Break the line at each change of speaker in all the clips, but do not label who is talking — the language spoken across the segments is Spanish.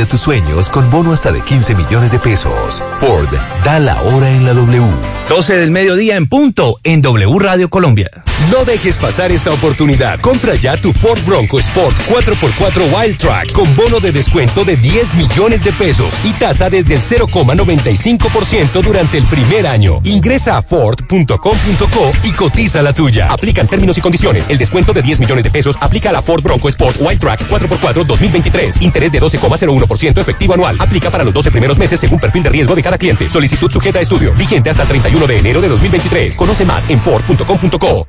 de tus sueños con bono hasta de 15 millones de pesos. Ford, da la hora en la W.
12 del mediodía en punto en W Radio Colombia.
No dejes pasar esta oportunidad. Compra ya tu Ford Bronco Sport 4x4 Wild Track con bono de descuento de 10 millones de pesos y tasa desde el 0,95% durante el primer año. Ingresa a Ford.com.co y cotiza la tuya. Aplican términos y condiciones. El descuento de 10 millones de pesos aplica a la Ford Bronco Sport Wild Track 4x4 2023. Interés de 12,01% efectivo anual. Aplica para los 12 primeros meses según perfil de riesgo de cada cliente. Solicitud sujeta a estudio. Vigente hasta el 31 de enero de 2023. Conoce más en Ford.com.co.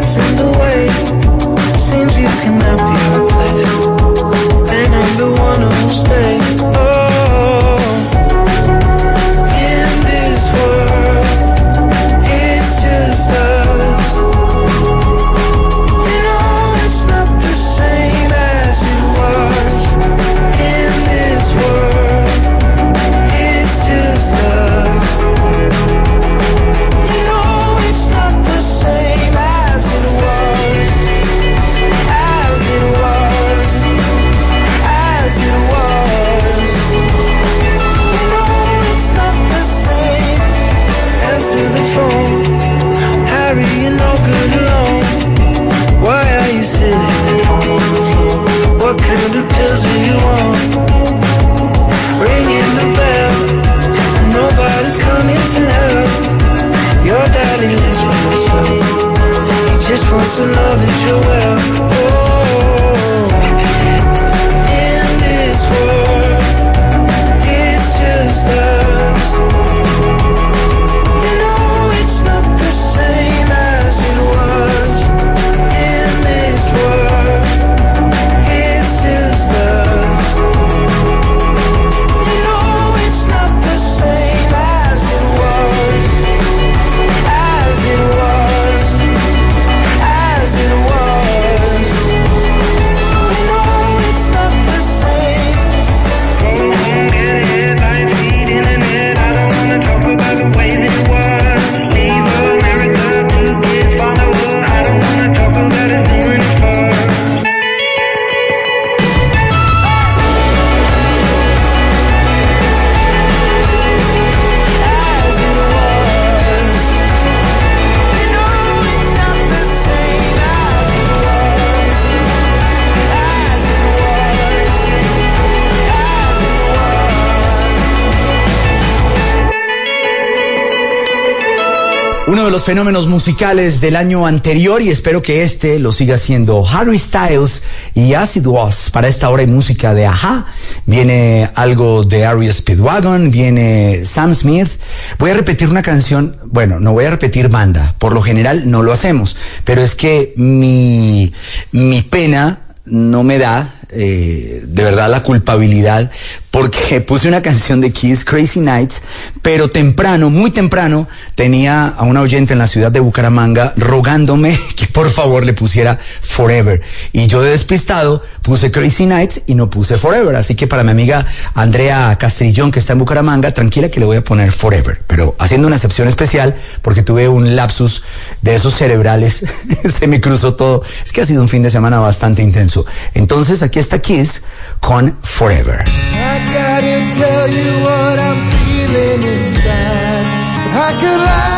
steps in the way. Seems you cannot fenómenos musicales del año anterior y espero que este lo siga siendo Harry Styles y Acid Was para esta hora de música de Aja. Viene algo de Ari Speedwagon, viene Sam Smith. Voy a repetir una canción, bueno, no voy a repetir banda, por lo general no lo hacemos, pero es que mi, mi pena no me da eh, de verdad la culpabilidad porque puse una canción de Kiss Crazy Nights, pero temprano, muy temprano, tenía a una oyente en la ciudad de Bucaramanga rogándome que por favor le pusiera Forever. Y yo de despistado puse Crazy Nights y no puse Forever. Así que para mi amiga Andrea Castrillón, que está en Bucaramanga, tranquila que le voy a poner Forever. Pero haciendo una excepción especial porque tuve un lapsus de esos cerebrales, se me cruzó todo. Es que ha sido un fin de semana bastante intenso. Entonces aquí está Kiss con Forever. I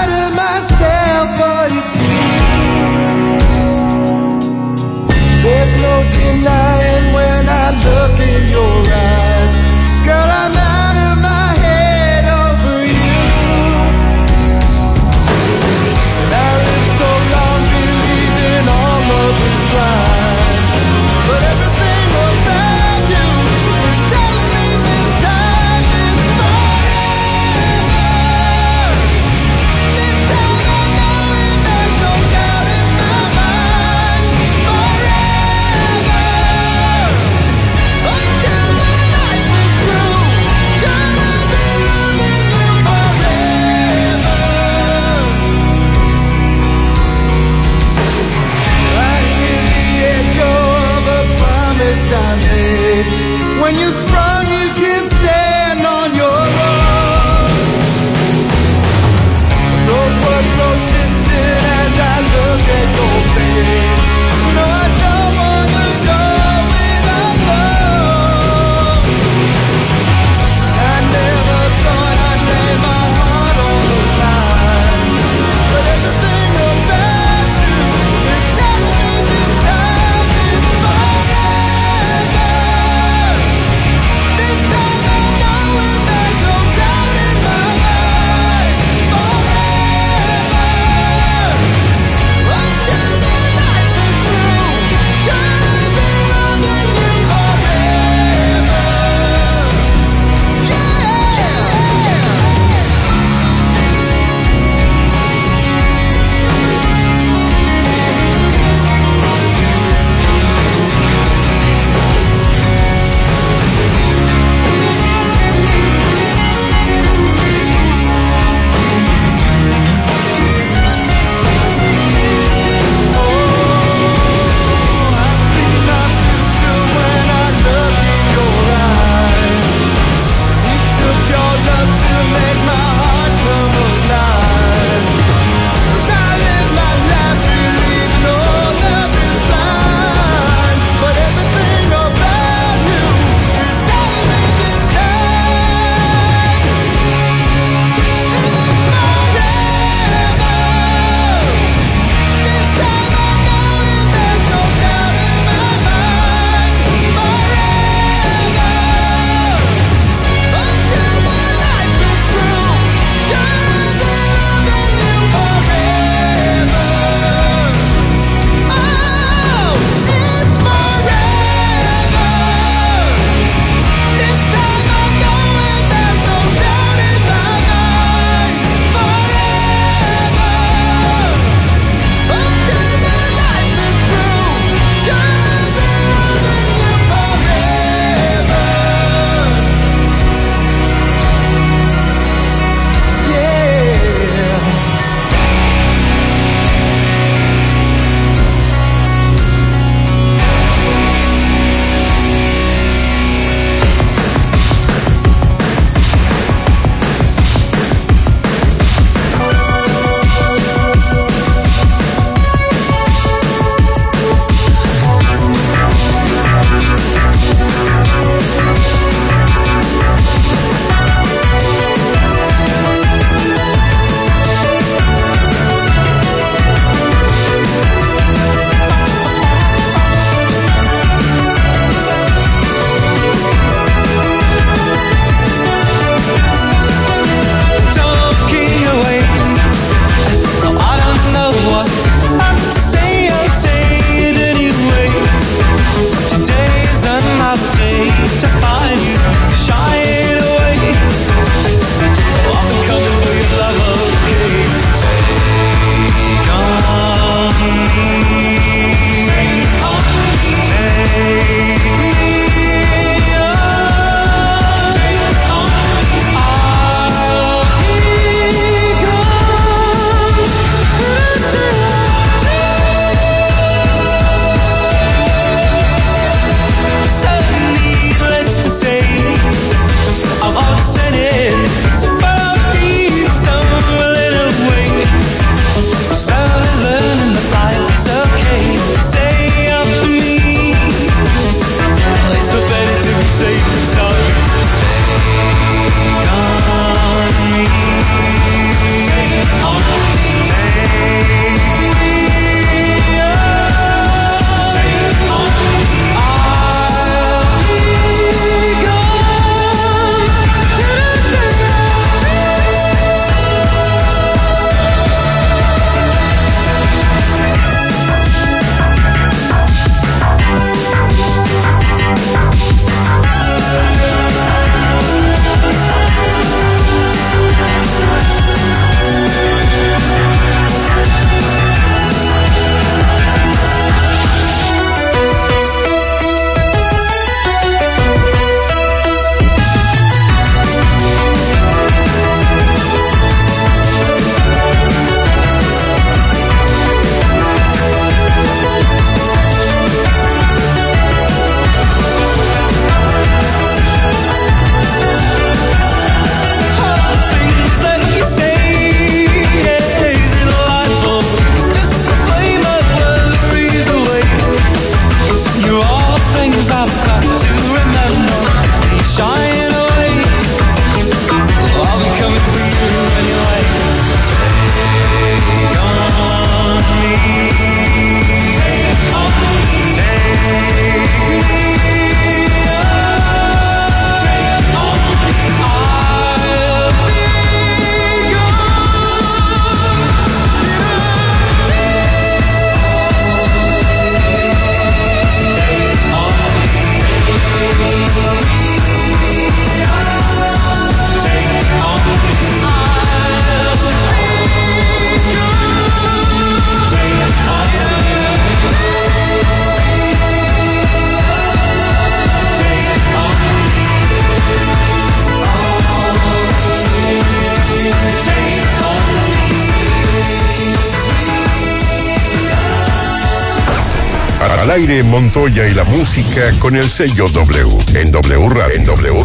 Al aire Montoya y la música con el sello W. En W En W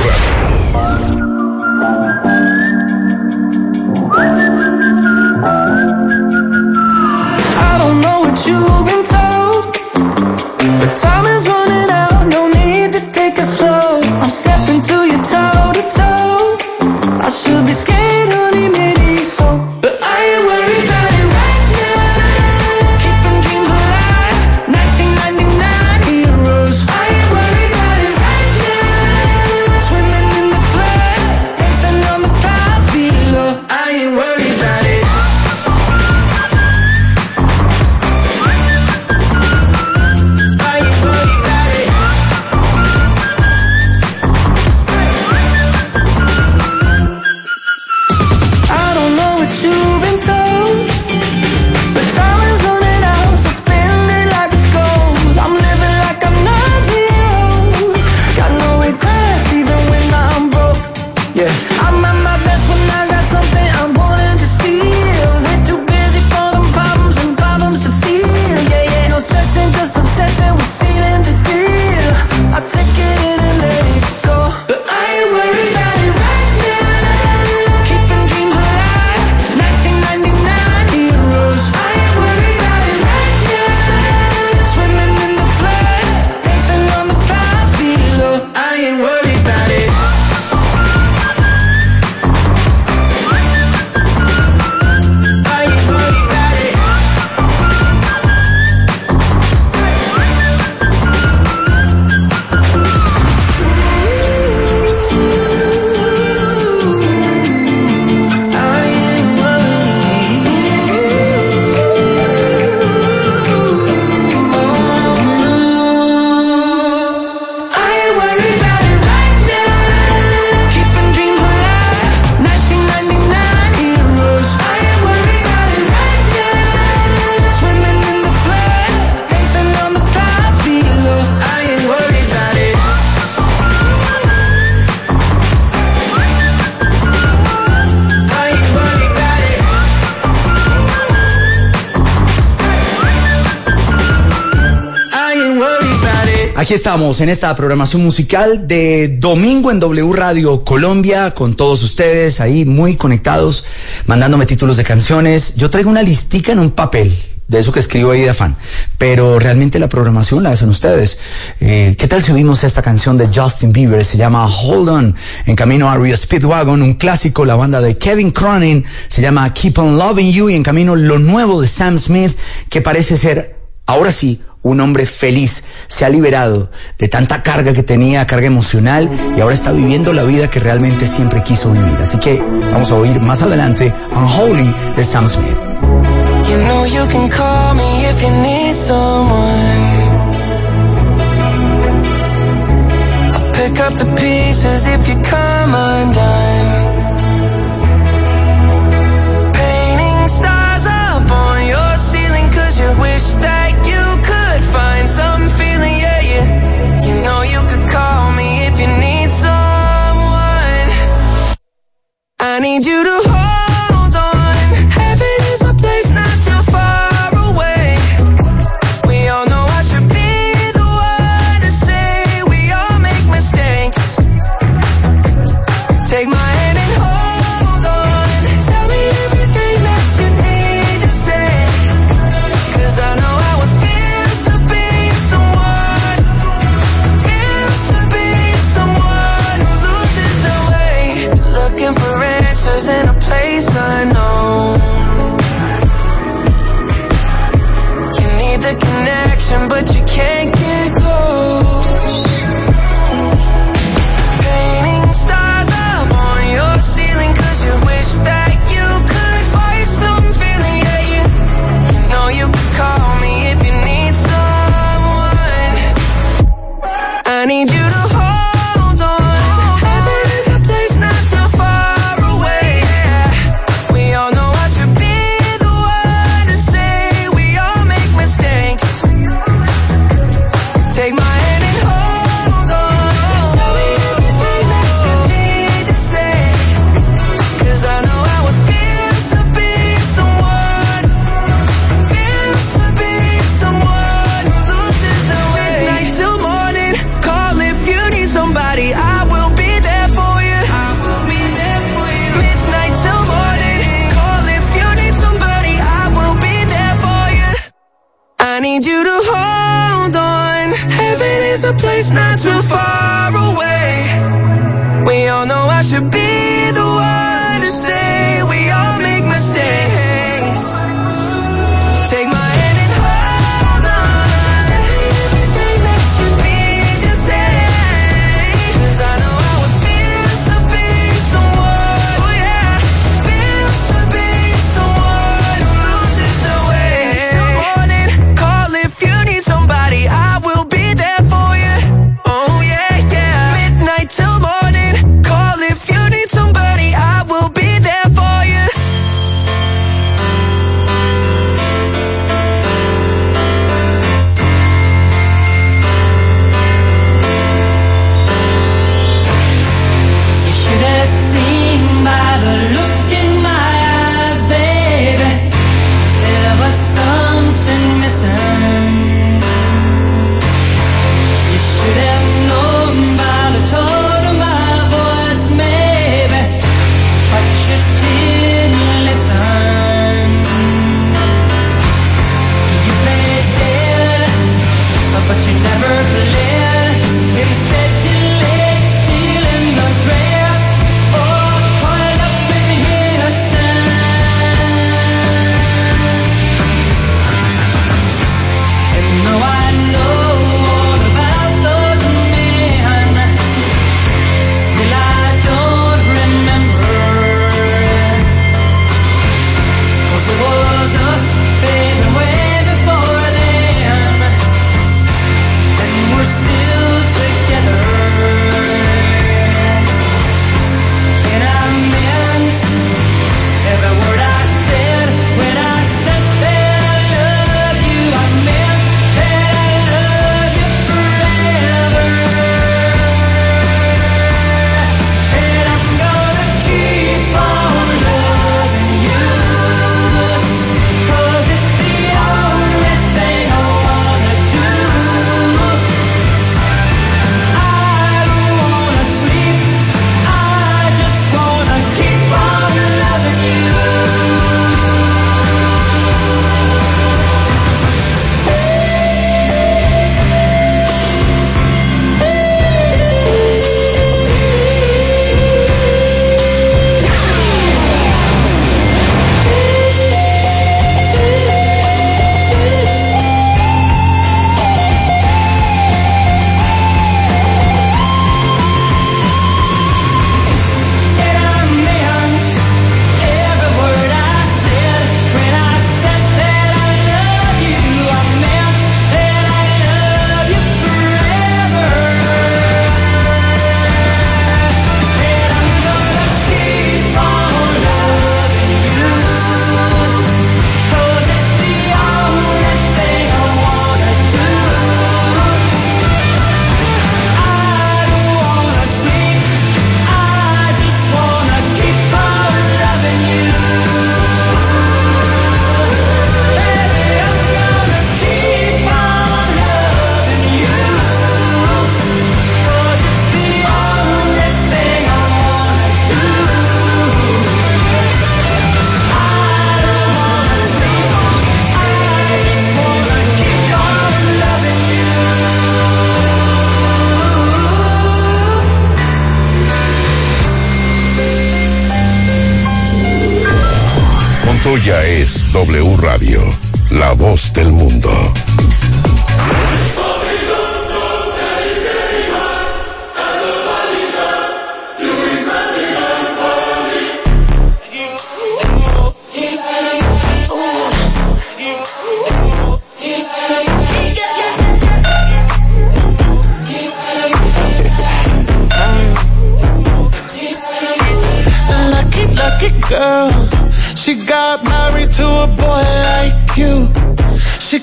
Aquí estamos en esta programación musical de Domingo en W Radio Colombia, con todos ustedes ahí muy conectados, mandándome títulos de canciones. Yo traigo una listica en un papel, de eso que escribo ahí de afán. Pero realmente la programación la hacen ustedes. Eh, ¿Qué tal si oímos esta canción de Justin Bieber? Se llama Hold On, en camino a Rio Speedwagon, un clásico, la banda de Kevin Cronin, se llama Keep On Loving You, y en camino lo nuevo de Sam Smith, que parece ser, ahora sí, un hombre feliz, se ha liberado de tanta carga que tenía, carga emocional, y ahora está viviendo la vida que realmente siempre quiso vivir. Así que vamos a oír más adelante Unholy de Sam Smith.
You know you can call me if you need someone. I'll pick up the pieces if you come. I need you to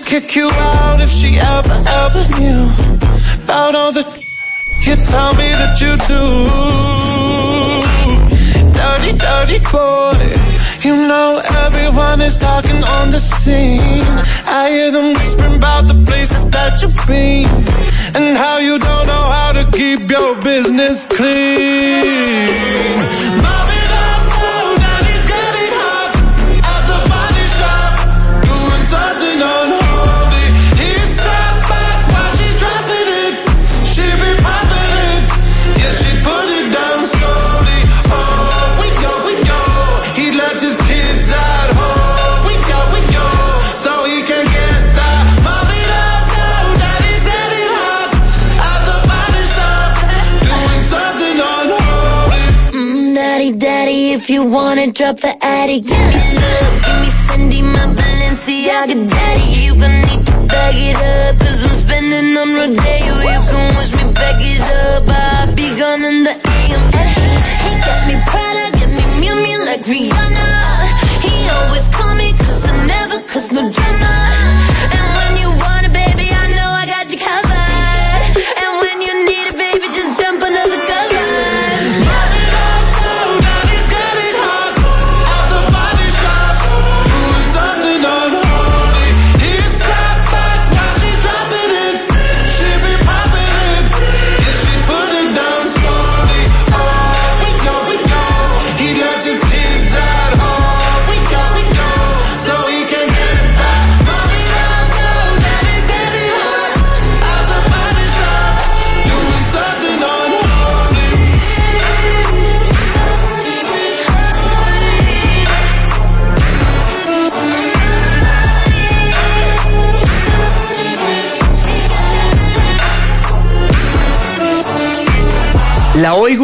kick you out if she ever, ever knew About all the you tell me that you do. Dirty, dirty boy You know everyone is talking on the scene. I hear them whispering about the places that you've been And how you don't know how to keep your business clean.
My wanna drop the attic. Give me love, give me Fendi, my Balenciaga daddy. You gon' need to bag it up, cause I'm spending on Rodeo. You can wish me back it up, I'll be gone in the AM. And he, he got me Prada, get me Miu Miu like Rihanna. He always call me cause I never cause no drama.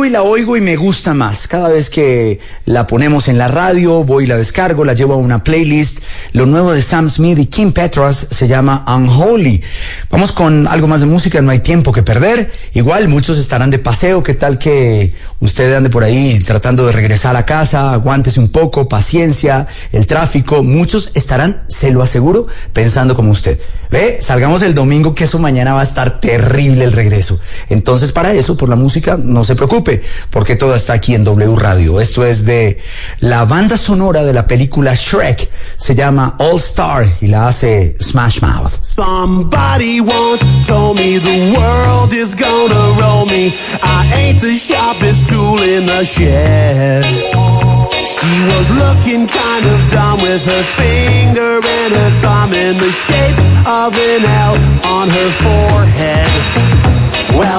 Y la oigo y me gusta más. Cada vez que la ponemos en la radio, voy y la descargo, la llevo a una playlist. Lo nuevo de Sam Smith y Kim Petras se llama Unholy. Vamos con algo más de música, no hay tiempo que perder. Igual muchos estarán de paseo, qué tal que usted ande por ahí tratando de regresar a casa, aguántese un poco, paciencia, el tráfico. Muchos estarán, se lo aseguro, pensando como usted. Ve, salgamos el domingo que eso mañana va a estar terrible el regreso. Entonces para eso, por la música, no se preocupe, porque todo está aquí en W Radio. Esto es de la banda sonora de la película Shrek. Se llama All Star y la hace Smash Mouth.
Somebody once told me the world is gonna roll me. I ain't the sharpest tool in the shed. She was looking kind of dumb with her finger and her thumb in the shape of an L on her forehead.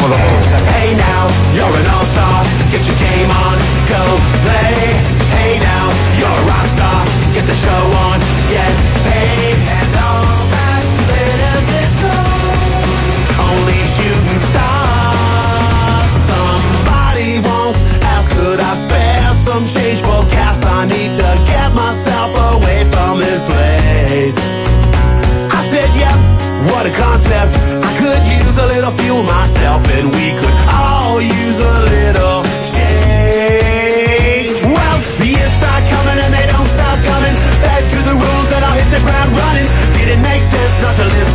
Hey now, you're an all-star. Get your game on, go play. Hey now, you're a rock star. Get the show on, get paid. And all that glitters is gold. Only shooting stars. Somebody once asked, could I spare some change for gas? I need to get myself away from this place. I said, yep, what a concept could use a little fuel, myself and we could all use a little change. Well, the years start coming and they don't stop coming. Back to the rules that I'll hit the ground
running. Did it make sense not to
live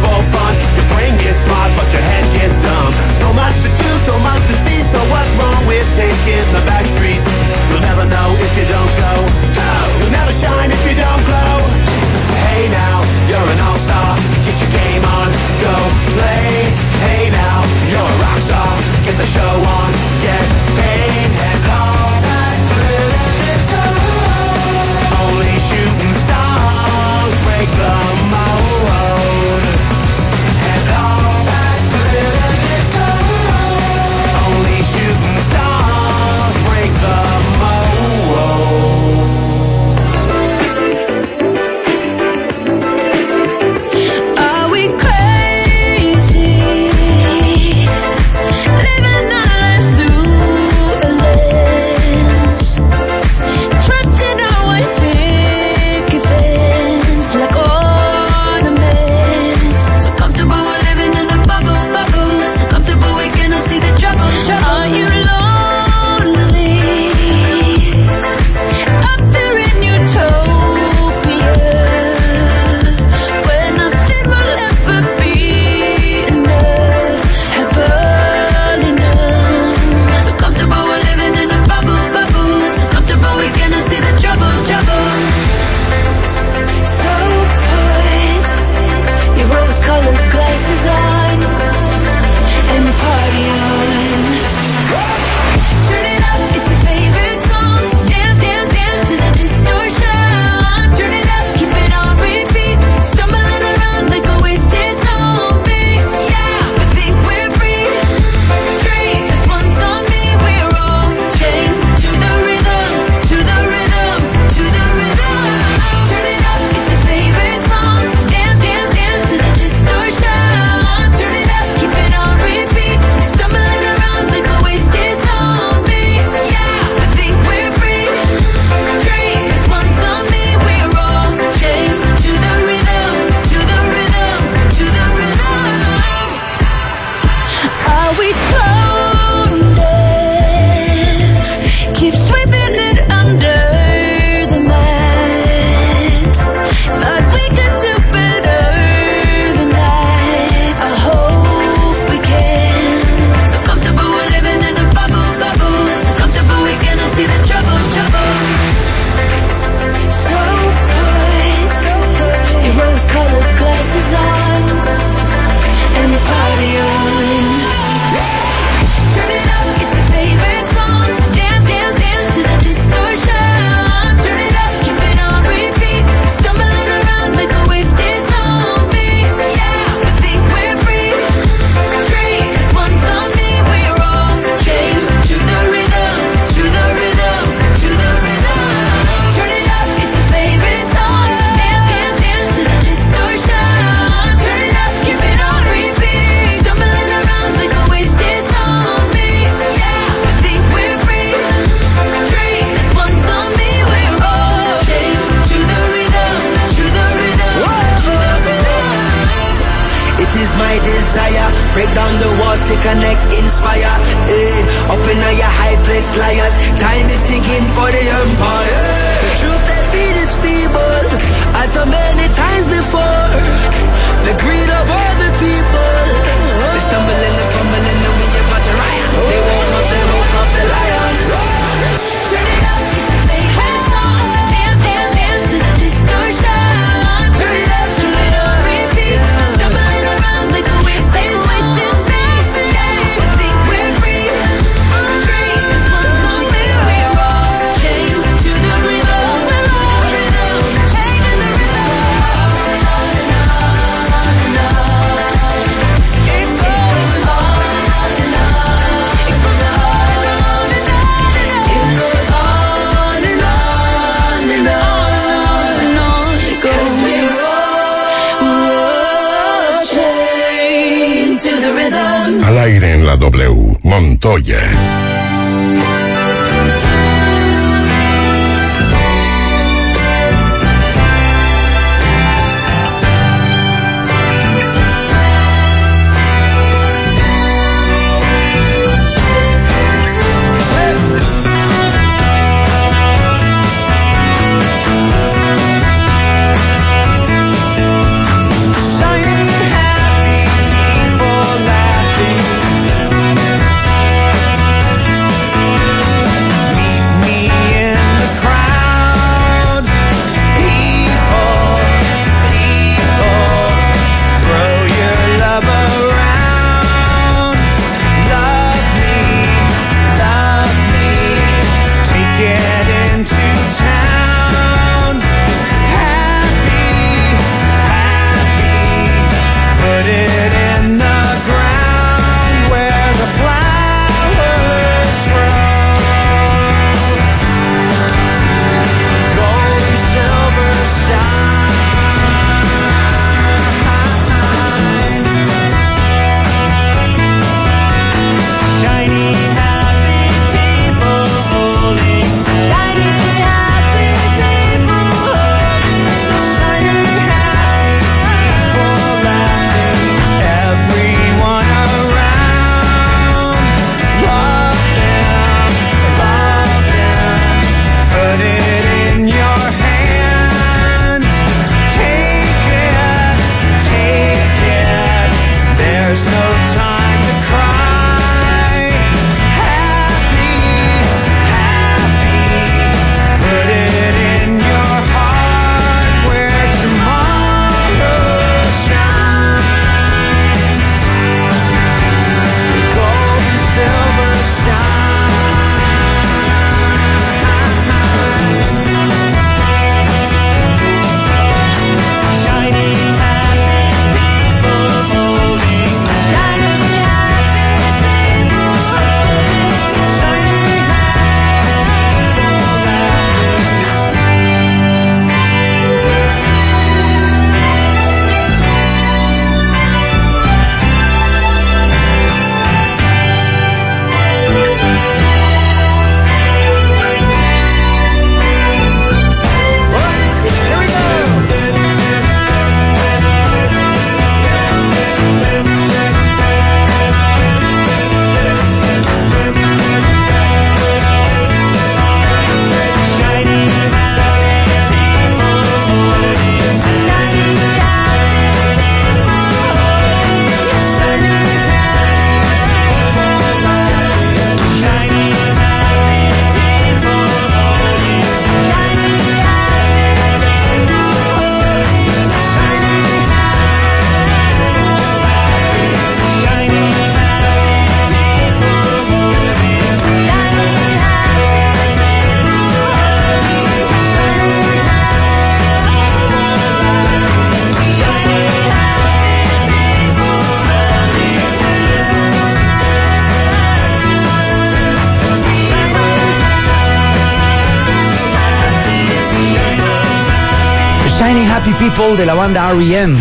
De la banda REM.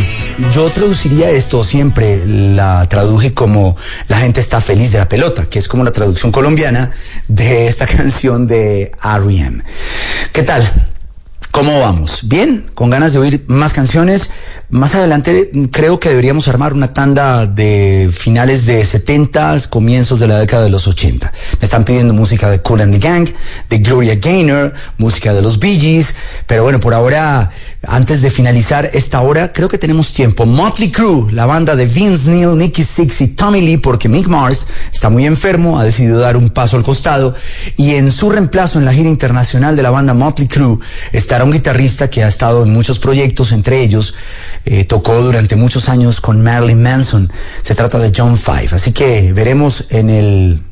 Yo traduciría esto siempre, la traduje como La gente está feliz de la pelota, que es como la traducción colombiana de esta canción de REM. ¿Qué tal?
¿Cómo vamos? ¿Bien? ¿Con ganas de oír más canciones? Más adelante creo que deberíamos armar una tanda de finales de 70, comienzos de la década de los 80. Me están pidiendo música de Cool and the Gang, de Gloria Gaynor, música de los Bee Gees, pero bueno, por ahora, antes de finalizar esta hora, creo que tenemos tiempo. Motley Crue, la banda de Vince Neil, Nicky Six y Tommy Lee, porque Mick Mars está muy enfermo, ha decidido dar un paso al costado y en su reemplazo en la gira internacional de la banda Motley Crue estará un guitarrista que ha estado en muchos proyectos, entre ellos eh, tocó durante muchos años con Marilyn Manson. Se trata de John Five. Así que veremos en el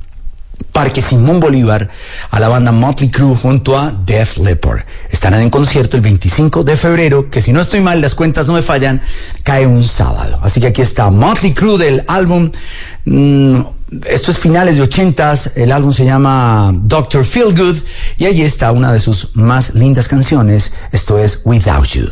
Parque Simón Bolívar a la banda Motley Crue junto a Def Leppard. Estarán en concierto el 25 de febrero, que si no estoy mal, las cuentas no me fallan, cae un sábado. Así que aquí está Motley Crue del álbum. mm, esto es finales de ochentas, el álbum se llama Doctor Feel Good y allí está una de sus más lindas canciones, esto es Without You.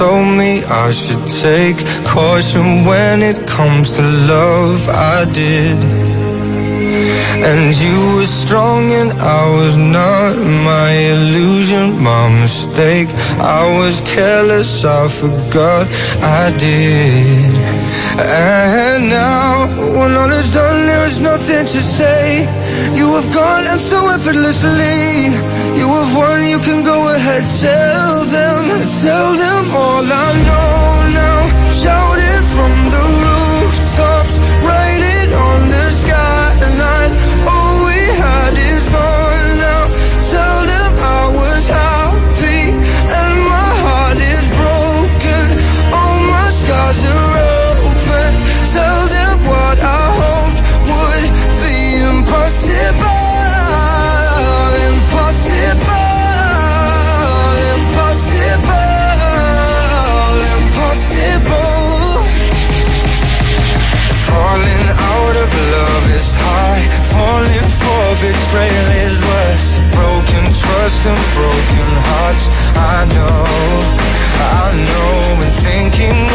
Told me I should take caution when it comes to love. I did. And you were strong and I was not my illusion, my mistake. I was careless, I forgot I did. And now, when all is done, there is nothing to say. You have gone and so effortlessly. You have won, you can go ahead, tell them, tell them all I know now. Shout it from high. Falling for betrayal is worse. Broken trust and broken hearts. I know, I know. And thinking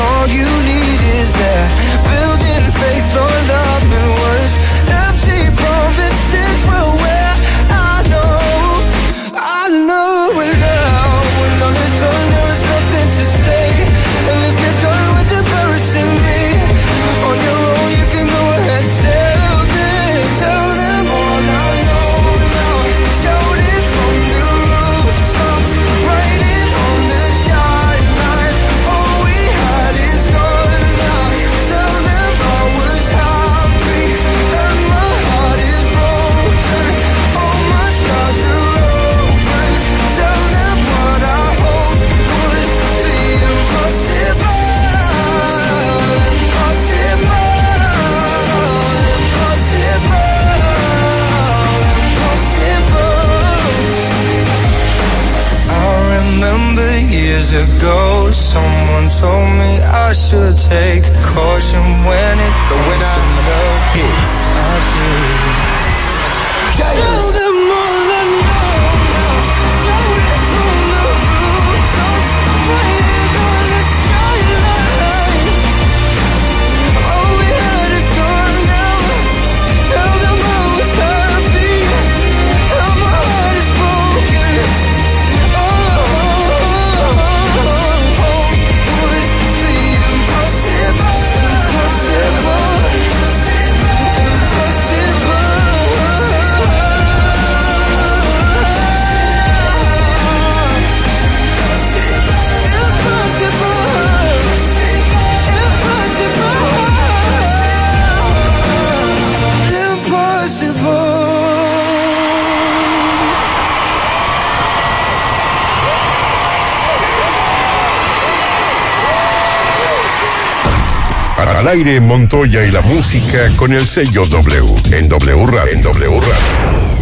Al aire Montoya y la música con el sello W en W Radio. En W Radio.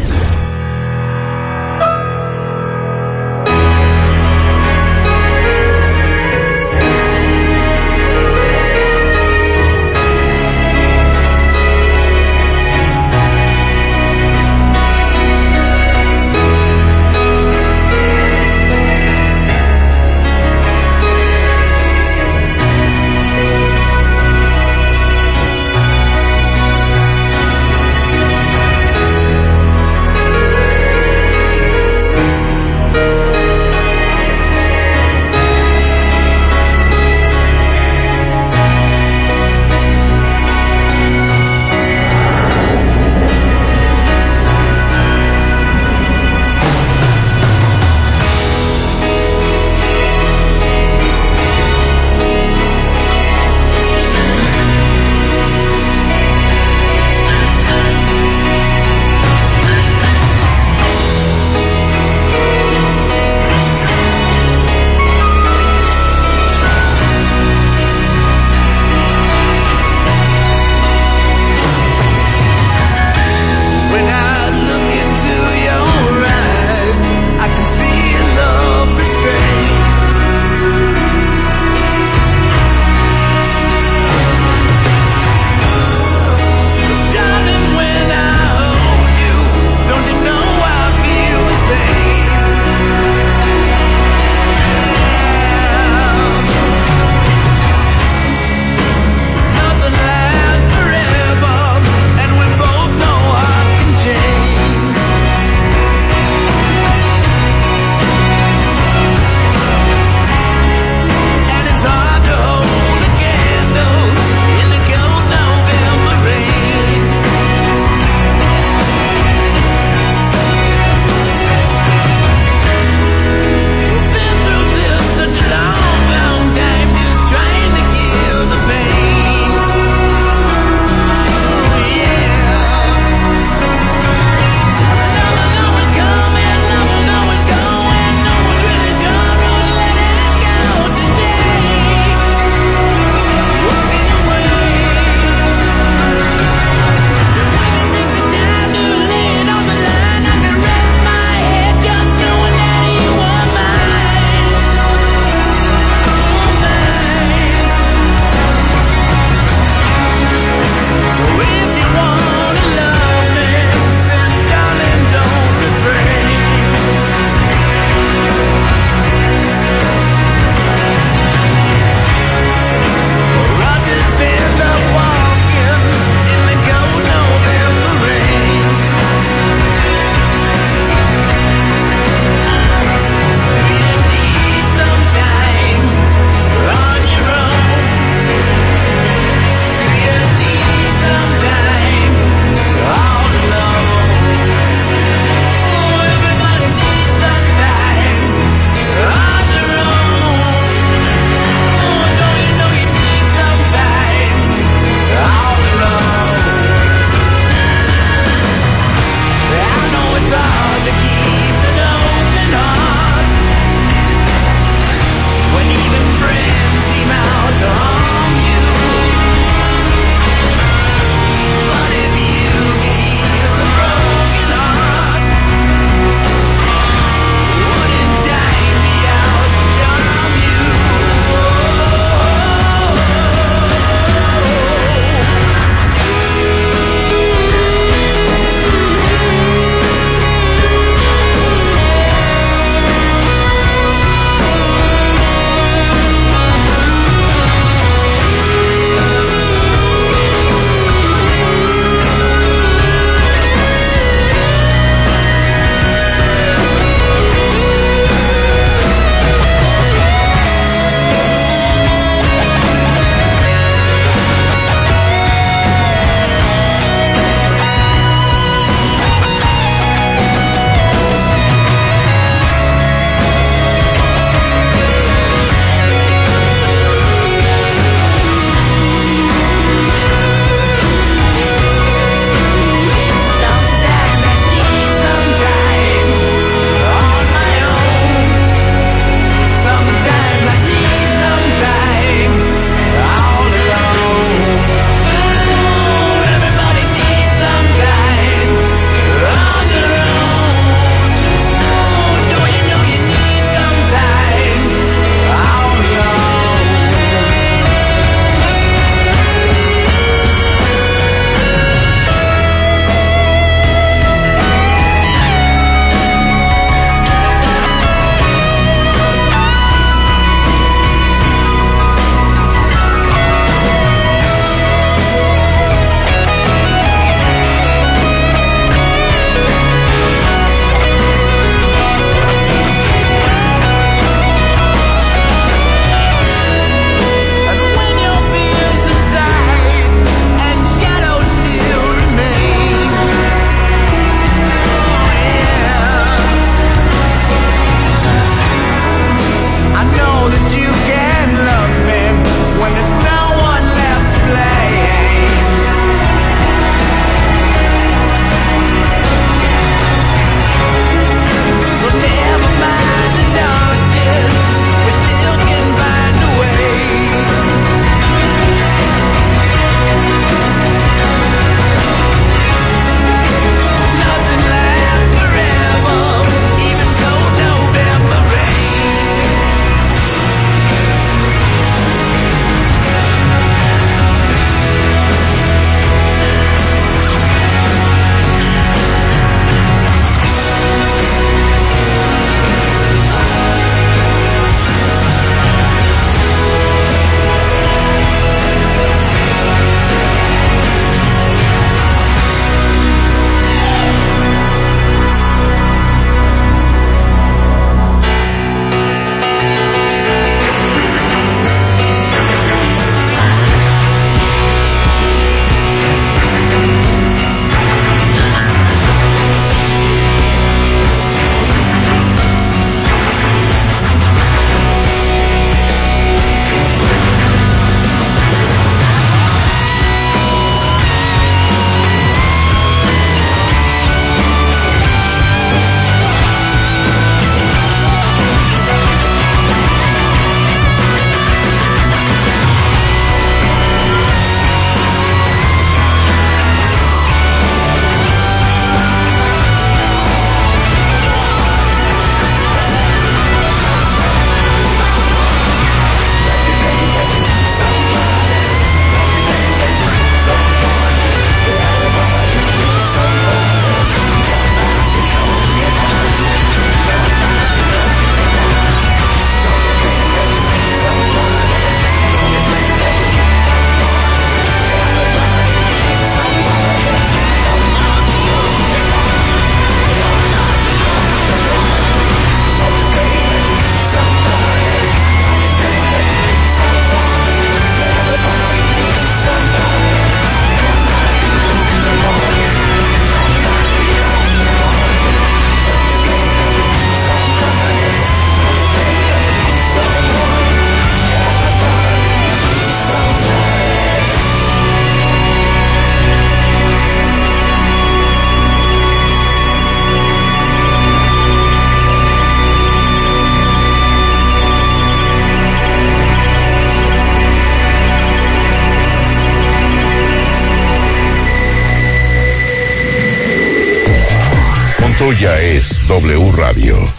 Radio.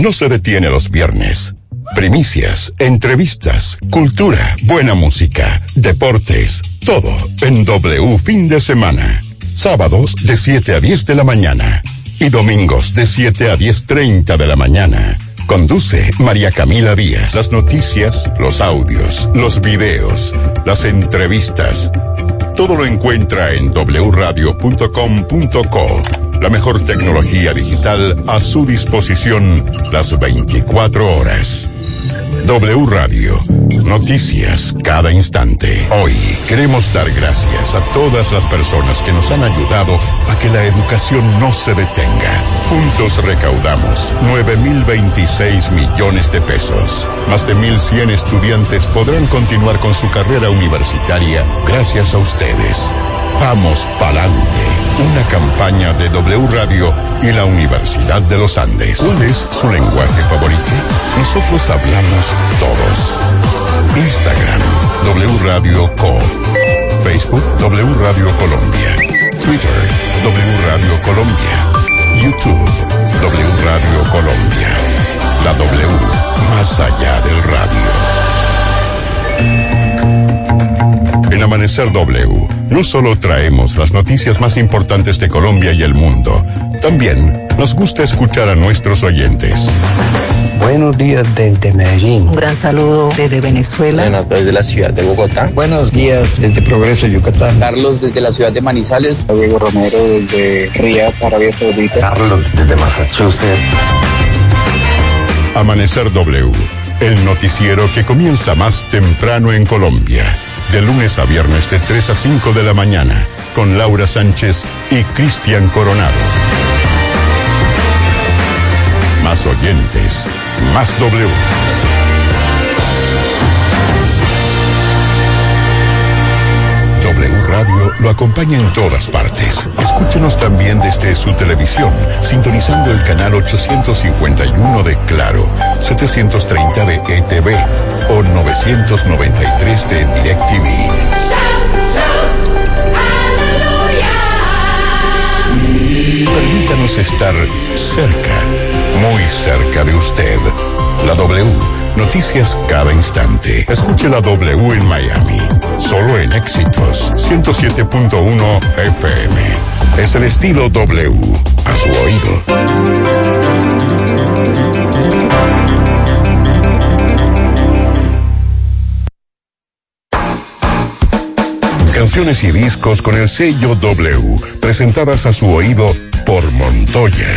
no se detiene los viernes. Primicias, entrevistas, cultura, buena música, deportes, todo en W fin de semana. Sábados de 7 a 10 de la mañana y domingos de 7 a 10.30 de la mañana. Conduce María Camila Díaz. Las noticias, los audios, los videos, las entrevistas. Todo lo encuentra en wradio.com.co la mejor tecnología digital a su disposición las 24 horas.
W Radio. Noticias cada instante. Hoy queremos dar gracias a todas las personas que nos han ayudado a que la educación no se detenga. Juntos recaudamos 9.026 millones de pesos. Más de 1.100 estudiantes podrán continuar con su carrera universitaria gracias a ustedes. Vamos pa'lante. Una campaña de W Radio y la Universidad de los Andes. ¿Cuál es su lenguaje favorito? Nosotros hablamos todos. Instagram, W Radio Co. Facebook, W Radio Colombia. Twitter, W Radio Colombia. YouTube, W Radio Colombia. La W, más allá del radio. En Amanecer W, no solo traemos las noticias más importantes de Colombia y el mundo, también nos gusta escuchar a nuestros oyentes.
Buenos días desde Medellín.
Un gran saludo desde Venezuela.
Buenas desde la ciudad de Bogotá. Buenos días desde Progreso, Yucatán.
Carlos desde la ciudad de Manizales.
Diego Romero desde Riyadh, Arabia Saudita.
Carlos desde Massachusetts.
Amanecer W, el noticiero que comienza más temprano en Colombia. De lunes a viernes de 3 a 5 de la mañana, con Laura Sánchez y Cristian Coronado. Más oyentes, más W. Lo acompaña en todas partes. Escúchenos también desde su televisión, sintonizando el canal 851 de Claro, 730 de ETV o 993 de DirecTV. Permítanos estar cerca, muy cerca de usted. La W, noticias cada instante. Escuche la W en Miami, solo en éxitos 107.1 FM. Es el estilo W, a su oído. Canciones y discos con el sello W, presentadas a su oído por Montoya.